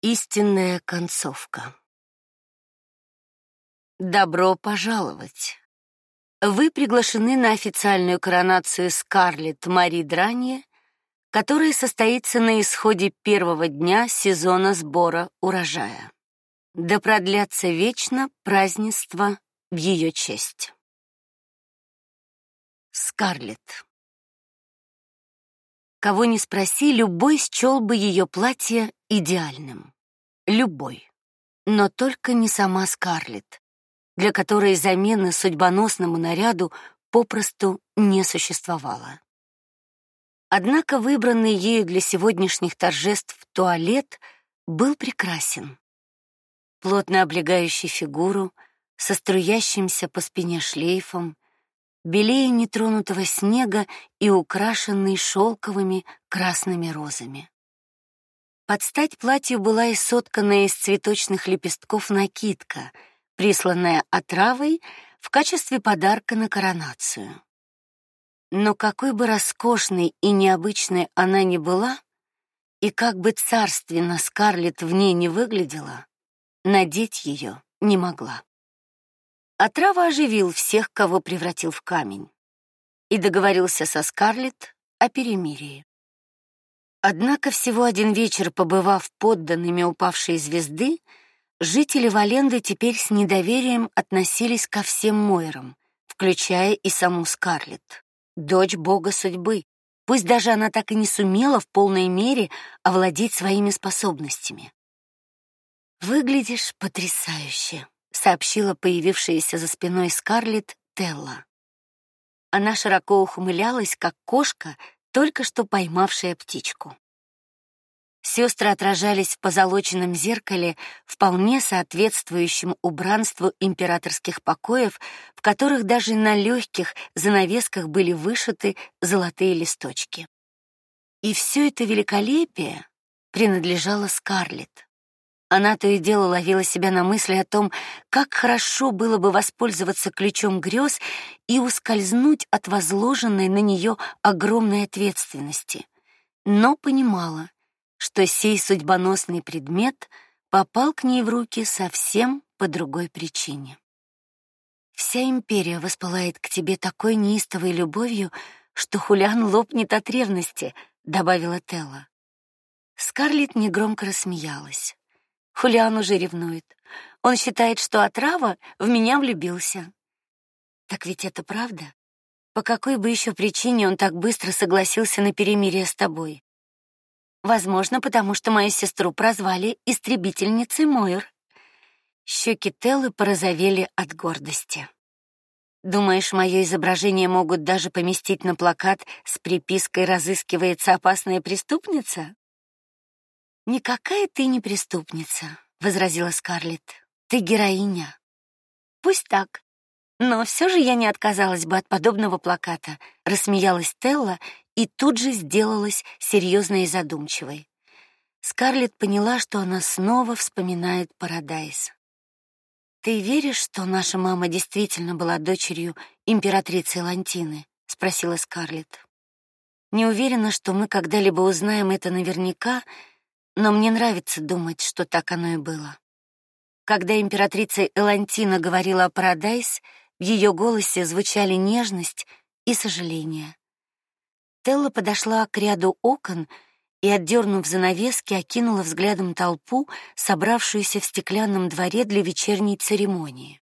Истинная концовка. Добро пожаловать. Вы приглашены на официальную коронацию Скарлетт Мари Дранье, которая состоится на исходе первого дня сезона сбора урожая. Да продлятся вечно празднества в ее честь. Скарлетт. Кого ни спроси, любой счел бы ее платье идеальным. Любой. Но только не сама Скарлетт, для которой замены судьбоносному наряду попросту не существовало. Однако выбранный ею для сегодняшних торжеств туалет был прекрасен. Плотно облегающий фигуру, со струящимся по спине шлейфом, белее нетронутого снега и украшенный шелковыми красными розами. Под стать платью была и сотканная из цветочных лепестков накидка, присланная отравой в качестве подарка на коронацию. Но какой бы роскошной и необычной она ни была, и как бы царственно Скарлетт в ней не выглядела, надеть ее не могла. Отрава оживил всех, кого превратил в камень, и договорился со Скарлетт о перемирии. Однако всего один вечер побывав подданными упавшей звезды, жители Валенды теперь с недоверием относились ко всем Мойрам, включая и саму Скарлетт, дочь бога судьбы, пусть даже она так и не сумела в полной мере овладеть своими способностями. Выглядишь потрясающе, сообщила появившаяся за спиной Скарлетт Телла. Она широко ухмылялась, как кошка, только что поймавшая птичку. Сестры отражались в позолоченном зеркале, вполне соответствующем убранству императорских покоев, в которых даже на легких занавесках были вышиты золотые листочки. И все это великолепие принадлежало Скарлетт. Она то и дело ловила себя на мысли о том, как хорошо было бы воспользоваться ключом грез и ускользнуть от возложенной на нее огромной ответственности. Но понимала, что сей судьбоносный предмет попал к ней в руки совсем по другой причине. Вся империя воспылает к тебе такой неистовой любовью, что Хулиан лопнет от ревности, добавила Телла. Скарлетт негромко рассмеялась. Хулиан уже ревнует. Он считает, что отрава в меня влюбился. Так ведь это правда? По какой бы еще причине он так быстро согласился на перемирие с тобой? Возможно, потому что мою сестру прозвали истребительницей Мойр. Щеки Теллы порозовели от гордости. Думаешь, мое изображение могут даже поместить на плакат с припиской «Разыскивается опасная преступница»? Никакая ты не преступница, возразила Скарлетт. Ты героиня. Пусть так. Но все же я не отказалась бы от подобного плаката, рассмеялась Телла и тут же сделалась серьезной и задумчивой. Скарлетт поняла, что она снова вспоминает Парадайз. Ты веришь, что наша мама действительно была дочерью императрицы Лантины? спросила Скарлетт. Не уверена, что мы когда-либо узнаем это наверняка, но мне нравится думать, что так оно и было. Когда императрица Элантина говорила о Парадайс, в ее голосе звучали нежность и сожаление. Телла подошла к ряду окон и, отдернув занавески, окинула взглядом толпу, собравшуюся в стеклянном дворе для вечерней церемонии.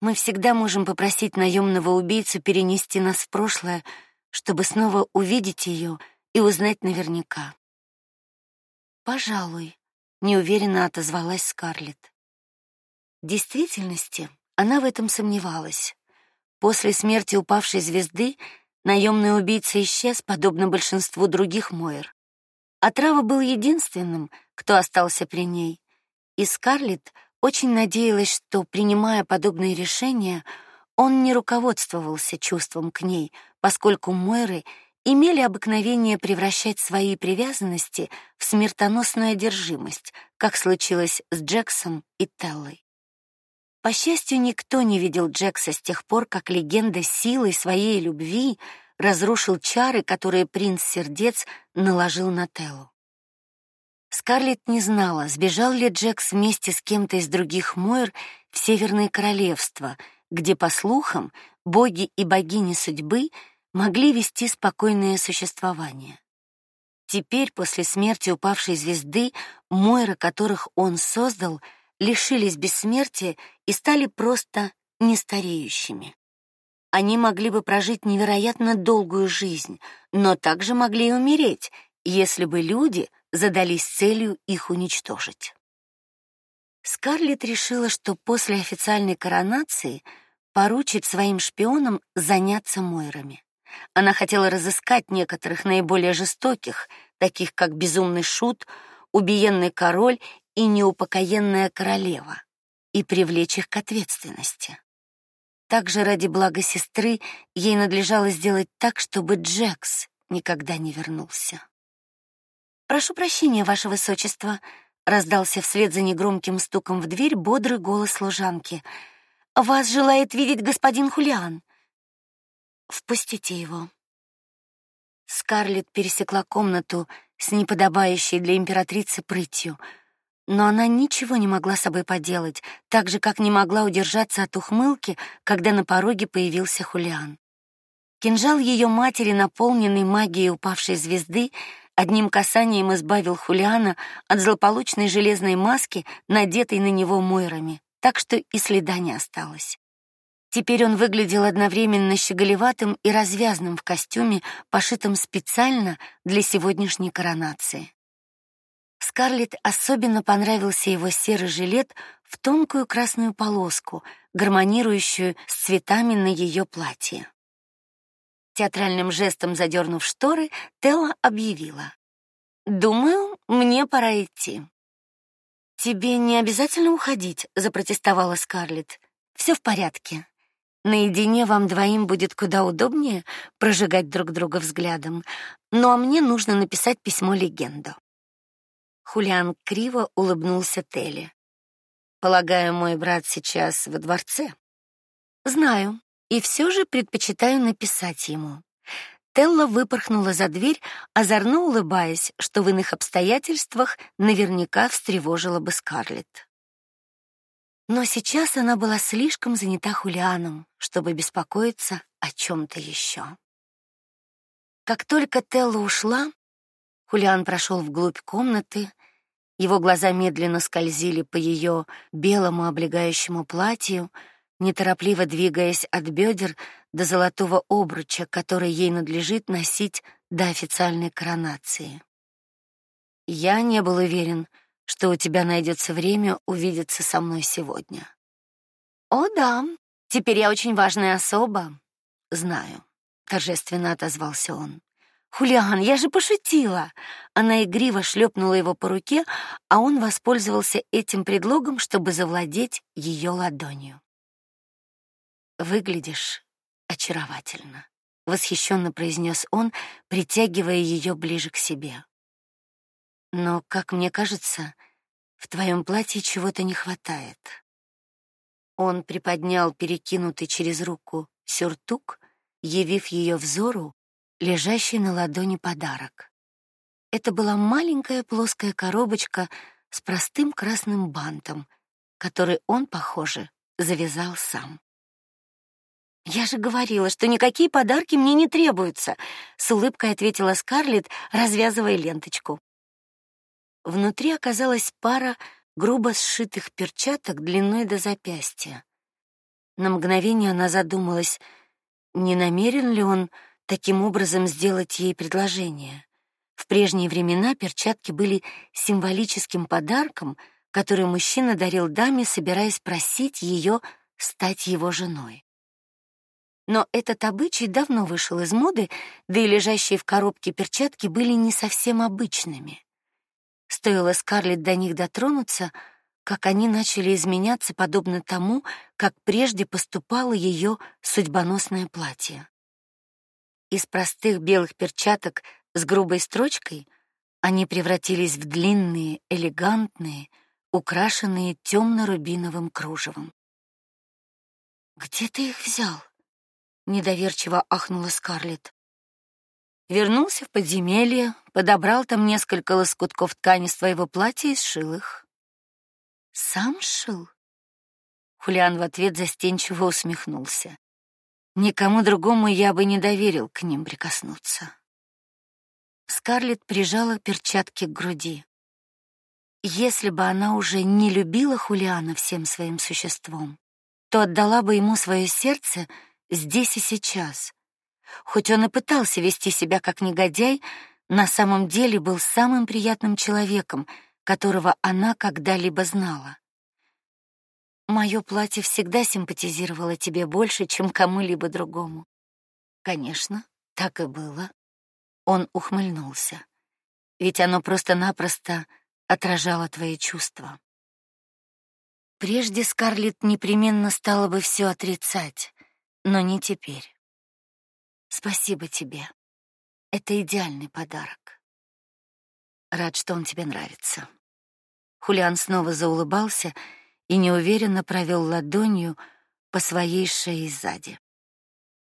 Мы всегда можем попросить наемного убийцу перенести нас в прошлое, чтобы снова увидеть ее и узнать наверняка. Пожалуй, неуверенно отозвалась Скарлетт. В действительности, она в этом сомневалась. После смерти упавшей звезды наемный убийца исчез, подобно большинству других Мойр. А Трава был единственным, кто остался при ней. И Скарлетт очень надеялась, что принимая подобные решения, он не руководствовался чувством к ней, поскольку Мойры имели обыкновение превращать свои привязанности в смертоносную одержимость, как случилось с Джексом и Теллой. По счастью, никто не видел Джекса с тех пор, как легенда силой своей любви разрушил чары, которые принц Сердец наложил на Теллу. Скарлетт не знала, сбежал ли Джекс вместе с кем-то из других Мойр в Северное королевство, где, по слухам, боги и богини судьбы могли вести спокойное существование. Теперь, после смерти упавшей звезды, Мойры, которых он создал, лишились бессмертия и стали просто нестареющими. Они могли бы прожить невероятно долгую жизнь, но также могли и умереть, если бы люди задались целью их уничтожить. Скарлетт решила, что после официальной коронации поручит своим шпионам заняться Мойрами. Она хотела разыскать некоторых наиболее жестоких, таких как безумный шут, убиенный король и неупокоенная королева, и привлечь их к ответственности. Также ради блага сестры ей надлежало сделать так, чтобы Джекс никогда не вернулся. Прошу прощения, ваше высочество, раздался вслед за негромким стуком в дверь бодрый голос служанки. Вас желает видеть господин Хулиан. Впустите его. Скарлетт пересекла комнату с неподобающей для императрицы прытью, но она ничего не могла с собой поделать, так же как не могла удержаться от ухмылки, когда на пороге появился Хулиан. Кинжал ее матери, наполненный магией упавшей звезды, одним касанием избавил Хулиана от злополучной железной маски, надетой на него Мойрами, так что и следа не осталось. Теперь он выглядел одновременно щеголеватым и развязным в костюме, пошитом специально для сегодняшней коронации. Скарлетт особенно понравился его серый жилет в тонкую красную полоску, гармонирующую с цветами на ее платье. Театральным жестом задернув шторы, Телла объявила: "Думаю, мне пора идти". "Тебе не обязательно уходить", запротестовала Скарлетт. Все в порядке. Наедине вам двоим будет куда удобнее прожигать друг друга взглядом. Ну а мне нужно написать письмо легенду". Хулиан криво улыбнулся Телли. Полагаю, мой брат сейчас во дворце. Знаю, и все же предпочитаю написать ему. Телла выпорхнула за дверь, озорно улыбаясь, что в иных обстоятельствах наверняка встревожила бы Скарлетт. Но сейчас она была слишком занята Хулианом, чтобы беспокоиться о чем то еще. Как только Телла ушла, Хулиан прошел вглубь комнаты, его глаза медленно скользили по ее белому облегающему платью, неторопливо двигаясь от бедер до золотого обруча, который ей надлежит носить до официальной коронации. Я не был уверен, что у тебя найдется время увидеться со мной сегодня. О да, теперь я очень важная особа. Знаю, торжественно отозвался он. Хулиан, я же пошутила. Она игриво шлепнула его по руке, а он воспользовался этим предлогом, чтобы завладеть ее ладонью. Выглядишь очаровательно, восхищенно произнес он, притягивая ее ближе к себе. Но, как мне кажется, в твоем платье чего-то не хватает. Он приподнял перекинутый через руку сюртук, явив ее взору лежащий на ладони подарок. Это была маленькая плоская коробочка с простым красным бантом, который он, похоже, завязал сам. Я же говорила, что никакие подарки мне не требуются, с улыбкой ответила Скарлетт, развязывая ленточку. Внутри оказалась пара грубо сшитых перчаток длиной до запястья. На мгновение она задумалась, не намерен ли он таким образом сделать ей предложение. В прежние времена перчатки были символическим подарком, который мужчина дарил даме, собираясь просить ее стать его женой. Но этот обычай давно вышел из моды, да и лежащие в коробке перчатки были не совсем обычными. Стоило Скарлетт до них дотронуться, как они начали изменяться подобно тому, как прежде поступало ее судьбоносное платье. Из простых белых перчаток с грубой строчкой они превратились в длинные, элегантные, украшенные темно рубиновым кружевом. Где ты их взял? недоверчиво ахнула Скарлетт. Вернулся в подземелье, подобрал там несколько лоскутков ткани с твоего платья и сшил их. Сам шил? Хулиан в ответ застенчиво усмехнулся. Никому другому я бы не доверил к ним прикоснуться. Скарлетт прижала перчатки к груди. Если бы она уже не любила Хулиана всем своим существом, то отдала бы ему свое сердце здесь и сейчас. Хоть он и пытался вести себя как негодяй, на самом деле был самым приятным человеком, которого она когда-либо знала. Мое платье всегда симпатизировало тебе больше, чем кому-либо другому. Конечно, так и было. Он ухмыльнулся. Ведь оно просто-напросто отражало твои чувства. Прежде Скарлетт непременно стала бы все отрицать, но не теперь. Спасибо тебе. Это идеальный подарок. Рад, что он тебе нравится. Хулиан снова заулыбался и неуверенно провел ладонью по своей шее сзади.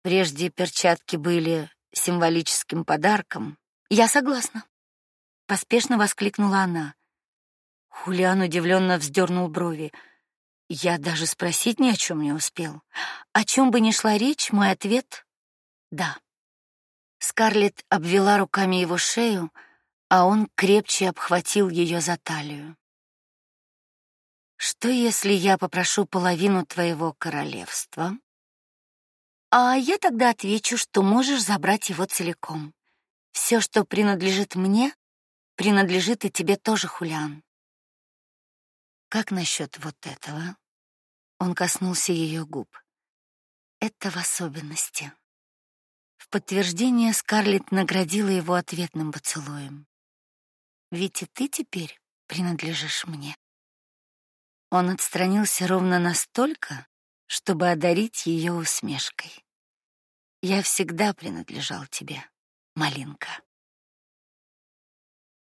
Прежде перчатки были символическим подарком. Я согласна, поспешно воскликнула она. Хулиан удивленно вздернул брови. Я даже спросить ни о чем не успел. О чем бы ни шла речь, мой ответ да. Скарлетт обвела руками его шею, а он крепче обхватил ее за талию. Что если я попрошу половину твоего королевства? А я тогда отвечу, что можешь забрать его целиком. Все, что принадлежит мне, принадлежит и тебе тоже, Хулиан. Как насчет вот этого? Он коснулся ее губ. Это в особенности. В подтверждение Скарлетт наградила его ответным поцелуем. Ведь и ты теперь принадлежишь мне. Он отстранился ровно настолько, чтобы одарить ее усмешкой. Я всегда принадлежал тебе, малинка.